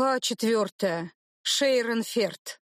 Глава четвертая. Шейрон Ферт.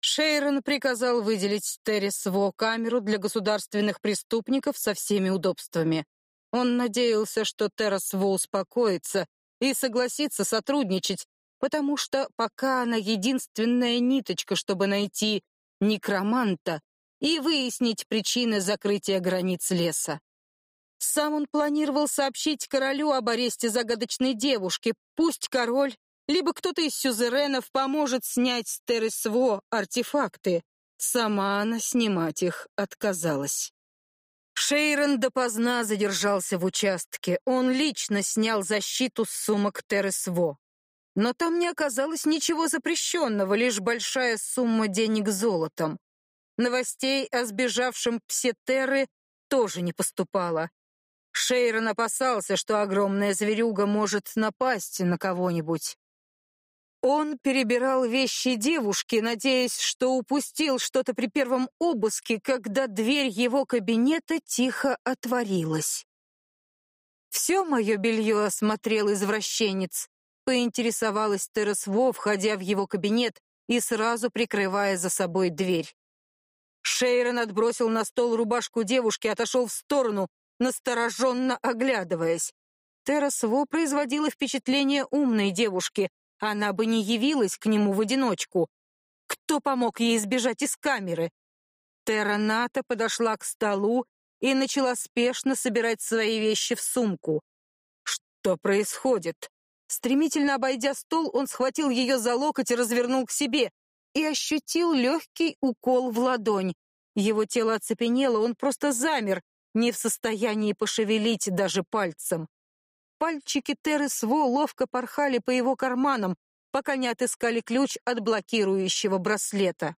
Шейрон приказал выделить Террис Во камеру для государственных преступников со всеми удобствами. Он надеялся, что Террас Во успокоится и согласится сотрудничать, потому что пока она единственная ниточка, чтобы найти некроманта и выяснить причины закрытия границ леса. Сам он планировал сообщить королю об аресте загадочной девушки. Пусть король, либо кто-то из сюзеренов поможет снять с Тересво артефакты. Сама она снимать их отказалась. Шейрон допоздна задержался в участке. Он лично снял защиту с сумок Тересво. Но там не оказалось ничего запрещенного, лишь большая сумма денег золотом. Новостей о сбежавшем псе тоже не поступало. Шейрон опасался, что огромная зверюга может напасть на кого-нибудь. Он перебирал вещи девушки, надеясь, что упустил что-то при первом обыске, когда дверь его кабинета тихо отворилась. «Все мое белье осмотрел извращенец», — поинтересовалась Тересво, входя в его кабинет и сразу прикрывая за собой дверь. Шейрон отбросил на стол рубашку девушки, отошел в сторону, настороженно оглядываясь. Террас Во производила впечатление умной девушки. Она бы не явилась к нему в одиночку. Кто помог ей сбежать из камеры? Терра Ната подошла к столу и начала спешно собирать свои вещи в сумку. Что происходит? Стремительно обойдя стол, он схватил ее за локоть и развернул к себе и ощутил легкий укол в ладонь. Его тело оцепенело, он просто замер, не в состоянии пошевелить даже пальцем. Пальчики Терры Сво ловко порхали по его карманам, пока не отыскали ключ от блокирующего браслета.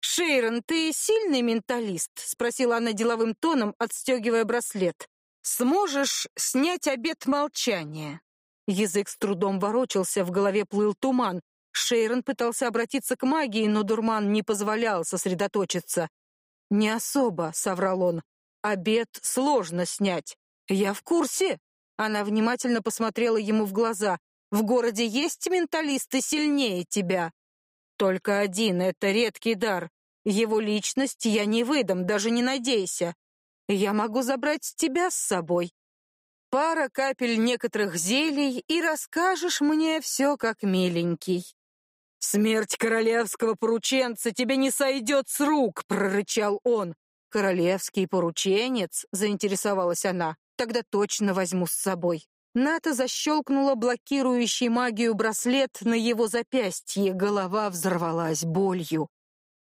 «Шейрон, ты сильный менталист?» — спросила она деловым тоном, отстегивая браслет. «Сможешь снять обет молчания?» Язык с трудом ворочался, в голове плыл туман. Шейрон пытался обратиться к магии, но дурман не позволял сосредоточиться. «Не особо», — соврал он. Обед сложно снять. Я в курсе. Она внимательно посмотрела ему в глаза. В городе есть менталисты сильнее тебя. Только один — это редкий дар. Его личность я не выдам, даже не надейся. Я могу забрать тебя с собой. Пара капель некоторых зелий, и расскажешь мне все как миленький. «Смерть королевского порученца тебе не сойдет с рук!» — прорычал он. «Королевский порученец?» — заинтересовалась она. «Тогда точно возьму с собой». Ната защелкнула блокирующий магию браслет на его запястье, голова взорвалась болью.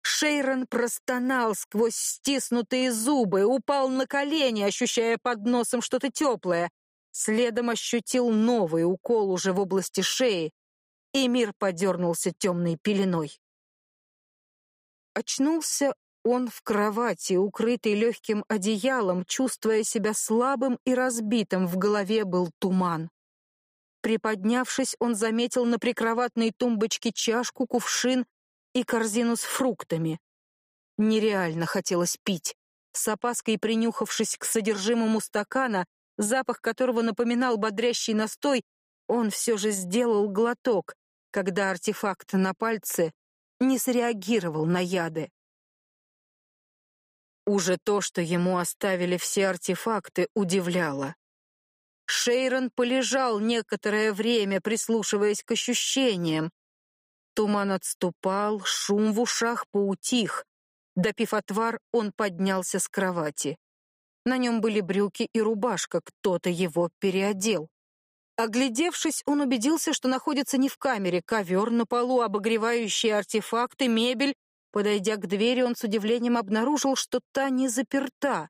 Шейрон простонал сквозь стиснутые зубы, упал на колени, ощущая под носом что-то теплое. Следом ощутил новый укол уже в области шеи, и мир подернулся темной пеленой. Очнулся он в кровати, укрытый легким одеялом, чувствуя себя слабым и разбитым, в голове был туман. Приподнявшись, он заметил на прикроватной тумбочке чашку, кувшин и корзину с фруктами. Нереально хотелось пить. С опаской принюхавшись к содержимому стакана, запах которого напоминал бодрящий настой, он все же сделал глоток, когда артефакт на пальце не среагировал на яды. Уже то, что ему оставили все артефакты, удивляло. Шейрон полежал некоторое время, прислушиваясь к ощущениям. Туман отступал, шум в ушах поутих. Допив отвар, он поднялся с кровати. На нем были брюки и рубашка, кто-то его переодел. Оглядевшись, он убедился, что находится не в камере, ковер на полу, обогревающие артефакты, мебель Подойдя к двери, он с удивлением обнаружил, что та не заперта.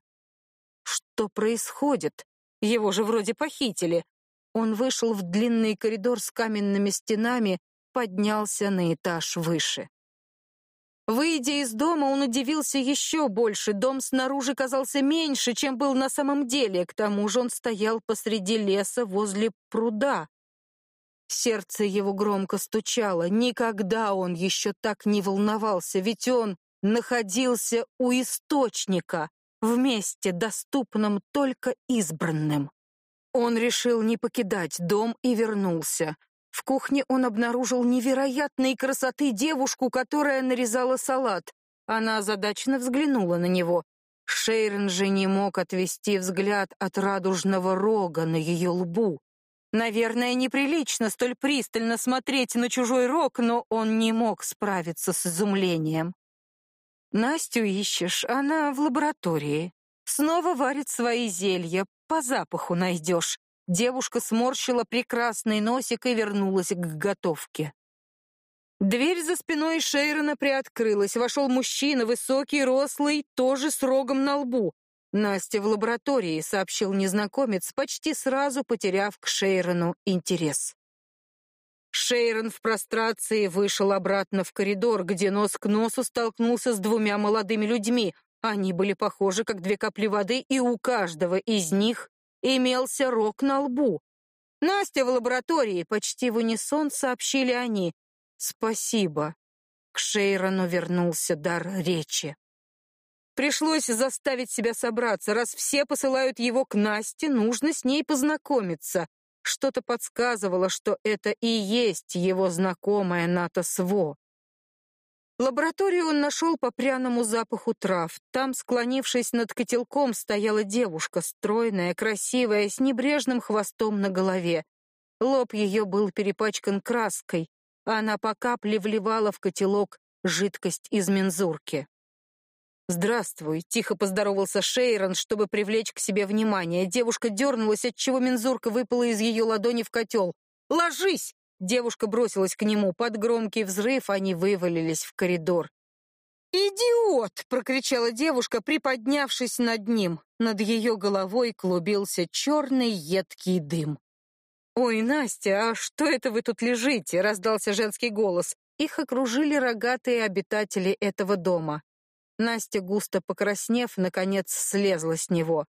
Что происходит? Его же вроде похитили. Он вышел в длинный коридор с каменными стенами, поднялся на этаж выше. Выйдя из дома, он удивился еще больше. Дом снаружи казался меньше, чем был на самом деле. К тому же он стоял посреди леса возле пруда. Сердце его громко стучало. Никогда он еще так не волновался, ведь он находился у источника, в месте, доступном только избранным. Он решил не покидать дом и вернулся. В кухне он обнаружил невероятной красоты девушку, которая нарезала салат. Она озадаченно взглянула на него. Шейрон же не мог отвести взгляд от радужного рога на ее лбу. Наверное, неприлично столь пристально смотреть на чужой рог, но он не мог справиться с изумлением. Настю ищешь, она в лаборатории. Снова варит свои зелья, по запаху найдешь. Девушка сморщила прекрасный носик и вернулась к готовке. Дверь за спиной Шейрона приоткрылась. Вошел мужчина, высокий, рослый, тоже с рогом на лбу. Настя в лаборатории, сообщил незнакомец, почти сразу потеряв к Шейрону интерес. Шейрон в прострации вышел обратно в коридор, где нос к носу столкнулся с двумя молодыми людьми. Они были похожи, как две капли воды, и у каждого из них имелся рог на лбу. «Настя в лаборатории», — почти в унисон сообщили они. «Спасибо». К Шейрону вернулся дар речи. Пришлось заставить себя собраться. Раз все посылают его к Насте, нужно с ней познакомиться. Что-то подсказывало, что это и есть его знакомая Ната Сво. Лабораторию он нашел по пряному запаху трав. Там, склонившись над котелком, стояла девушка, стройная, красивая, с небрежным хвостом на голове. Лоб ее был перепачкан краской, а она по капле вливала в котелок жидкость из мензурки. «Здравствуй», — тихо поздоровался Шейрон, чтобы привлечь к себе внимание. Девушка дернулась, отчего мензурка выпала из ее ладони в котел. «Ложись!» Девушка бросилась к нему. Под громкий взрыв они вывалились в коридор. «Идиот!» — прокричала девушка, приподнявшись над ним. Над ее головой клубился черный едкий дым. «Ой, Настя, а что это вы тут лежите?» — раздался женский голос. Их окружили рогатые обитатели этого дома. Настя, густо покраснев, наконец слезла с него.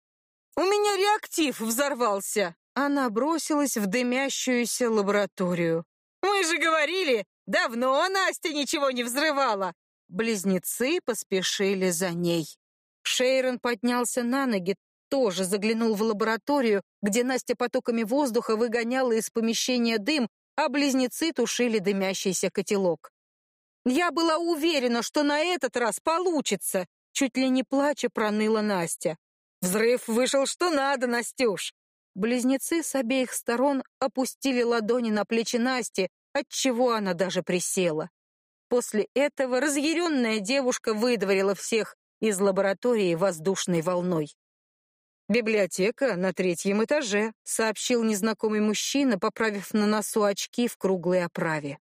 «У меня реактив взорвался!» Она бросилась в дымящуюся лабораторию. «Мы же говорили, давно Настя ничего не взрывала!» Близнецы поспешили за ней. Шейрон поднялся на ноги, тоже заглянул в лабораторию, где Настя потоками воздуха выгоняла из помещения дым, а близнецы тушили дымящийся котелок. Я была уверена, что на этот раз получится, чуть ли не плача проныла Настя. Взрыв вышел что надо, Настюш. Близнецы с обеих сторон опустили ладони на плечи Насти, отчего она даже присела. После этого разъяренная девушка выдворила всех из лаборатории воздушной волной. «Библиотека на третьем этаже», — сообщил незнакомый мужчина, поправив на носу очки в круглой оправе.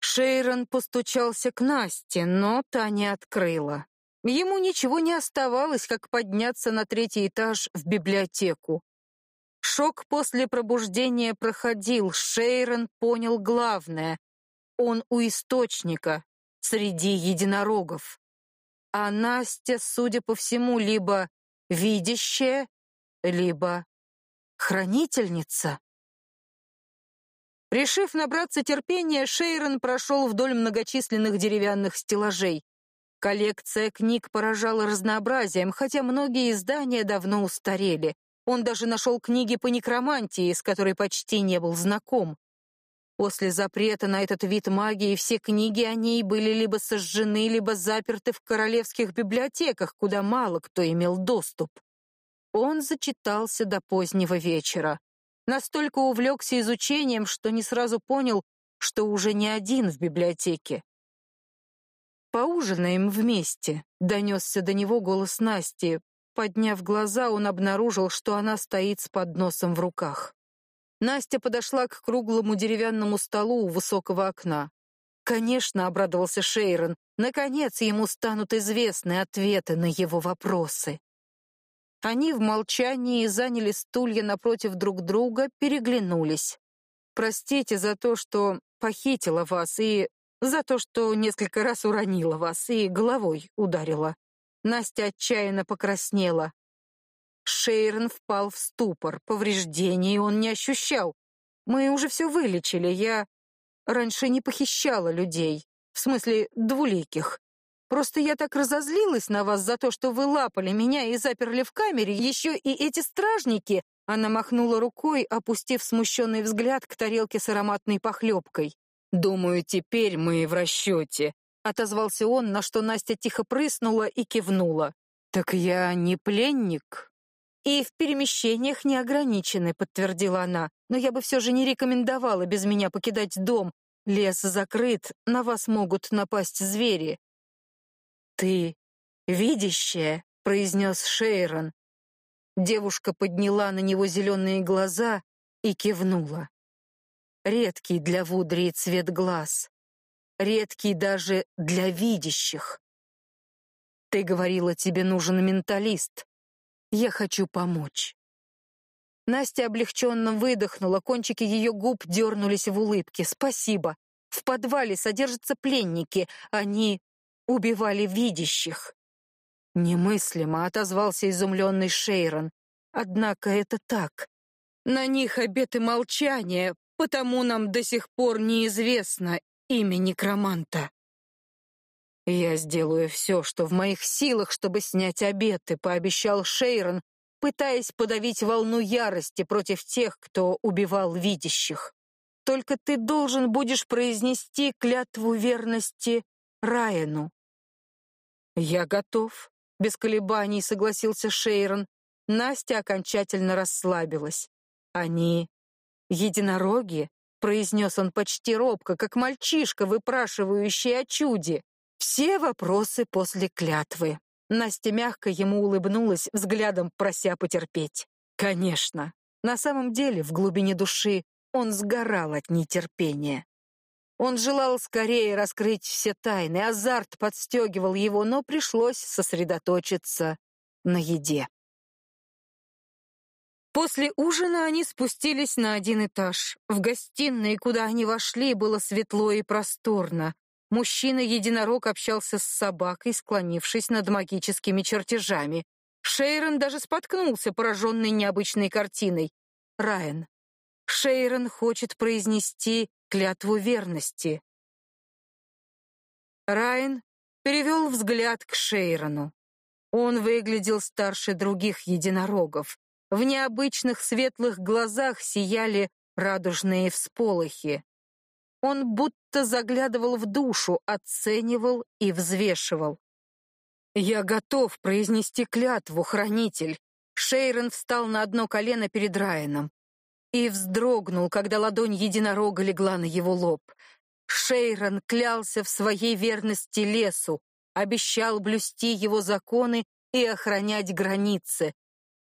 Шейрон постучался к Насте, но та не открыла. Ему ничего не оставалось, как подняться на третий этаж в библиотеку. Шок после пробуждения проходил, Шейрон понял главное. Он у источника, среди единорогов. А Настя, судя по всему, либо видящая, либо хранительница. Решив набраться терпения, Шейрон прошел вдоль многочисленных деревянных стеллажей. Коллекция книг поражала разнообразием, хотя многие издания давно устарели. Он даже нашел книги по некромантии, с которой почти не был знаком. После запрета на этот вид магии все книги о ней были либо сожжены, либо заперты в королевских библиотеках, куда мало кто имел доступ. Он зачитался до позднего вечера. Настолько увлекся изучением, что не сразу понял, что уже не один в библиотеке. «Поужинаем вместе», — донесся до него голос Насти. Подняв глаза, он обнаружил, что она стоит с подносом в руках. Настя подошла к круглому деревянному столу у высокого окна. Конечно, обрадовался Шейрон, наконец ему станут известны ответы на его вопросы. Они в молчании заняли стулья напротив друг друга, переглянулись. «Простите за то, что похитила вас, и за то, что несколько раз уронила вас и головой ударила». Настя отчаянно покраснела. Шейрон впал в ступор, повреждений он не ощущал. «Мы уже все вылечили, я раньше не похищала людей, в смысле двуликих. Просто я так разозлилась на вас за то, что вы лапали меня и заперли в камере, еще и эти стражники, Она махнула рукой, опустив смущенный взгляд к тарелке с ароматной похлебкой. «Думаю, теперь мы в расчете», — отозвался он, на что Настя тихо прыснула и кивнула. «Так я не пленник?» «И в перемещениях не ограничены», — подтвердила она. «Но я бы все же не рекомендовала без меня покидать дом. Лес закрыт, на вас могут напасть звери». «Ты видящая», — произнес Шейрон. Девушка подняла на него зеленые глаза и кивнула. Редкий для Вудрии цвет глаз. Редкий даже для видящих. Ты говорила, тебе нужен менталист. Я хочу помочь. Настя облегченно выдохнула, кончики ее губ дернулись в улыбке. Спасибо. В подвале содержатся пленники. Они убивали видящих. Немыслимо, отозвался изумленный Шейрон. Однако это так. На них обеты молчания, потому нам до сих пор неизвестно имя некроманта. «Я сделаю все, что в моих силах, чтобы снять обеты», — пообещал Шейрон, пытаясь подавить волну ярости против тех, кто убивал видящих. «Только ты должен будешь произнести клятву верности Райану». «Я готов», — без колебаний согласился Шейрон. Настя окончательно расслабилась. «Они единороги?» — произнес он почти робко, как мальчишка, выпрашивающий о чуде. Все вопросы после клятвы. Настя мягко ему улыбнулась, взглядом прося потерпеть. Конечно. На самом деле, в глубине души он сгорал от нетерпения. Он желал скорее раскрыть все тайны, азарт подстегивал его, но пришлось сосредоточиться на еде. После ужина они спустились на один этаж. В гостиной, куда они вошли, было светло и просторно. Мужчина-единорог общался с собакой, склонившись над магическими чертежами. Шейрон даже споткнулся, пораженный необычной картиной. Райан. Шейрон хочет произнести клятву верности. Райан перевел взгляд к Шейрону. Он выглядел старше других единорогов. В необычных светлых глазах сияли радужные всполохи. Он будто заглядывал в душу, оценивал и взвешивал. «Я готов произнести клятву, хранитель!» Шейрон встал на одно колено перед Райаном и вздрогнул, когда ладонь единорога легла на его лоб. Шейрон клялся в своей верности лесу, обещал блюсти его законы и охранять границы.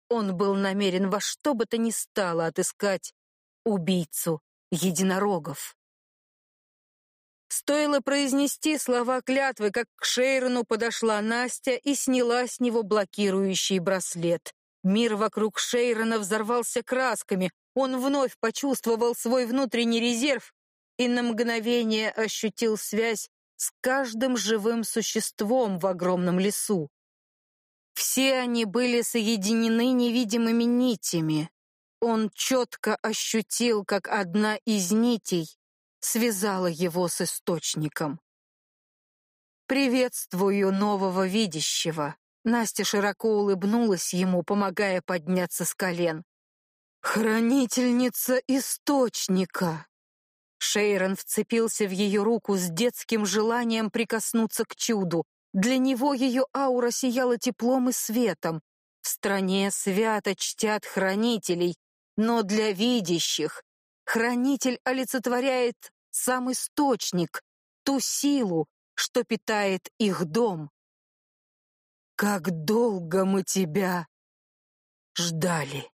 Он был намерен во что бы то ни стало отыскать убийцу единорогов. Стоило произнести слова клятвы, как к Шейрону подошла Настя и сняла с него блокирующий браслет. Мир вокруг Шейрона взорвался красками. Он вновь почувствовал свой внутренний резерв и на мгновение ощутил связь с каждым живым существом в огромном лесу. Все они были соединены невидимыми нитями. Он четко ощутил, как одна из нитей связала его с источником. «Приветствую нового видящего!» Настя широко улыбнулась ему, помогая подняться с колен. «Хранительница источника!» Шейрон вцепился в ее руку с детским желанием прикоснуться к чуду. Для него ее аура сияла теплом и светом. В стране свято чтят хранителей, но для видящих хранитель олицетворяет сам источник, ту силу, что питает их дом. Как долго мы тебя ждали.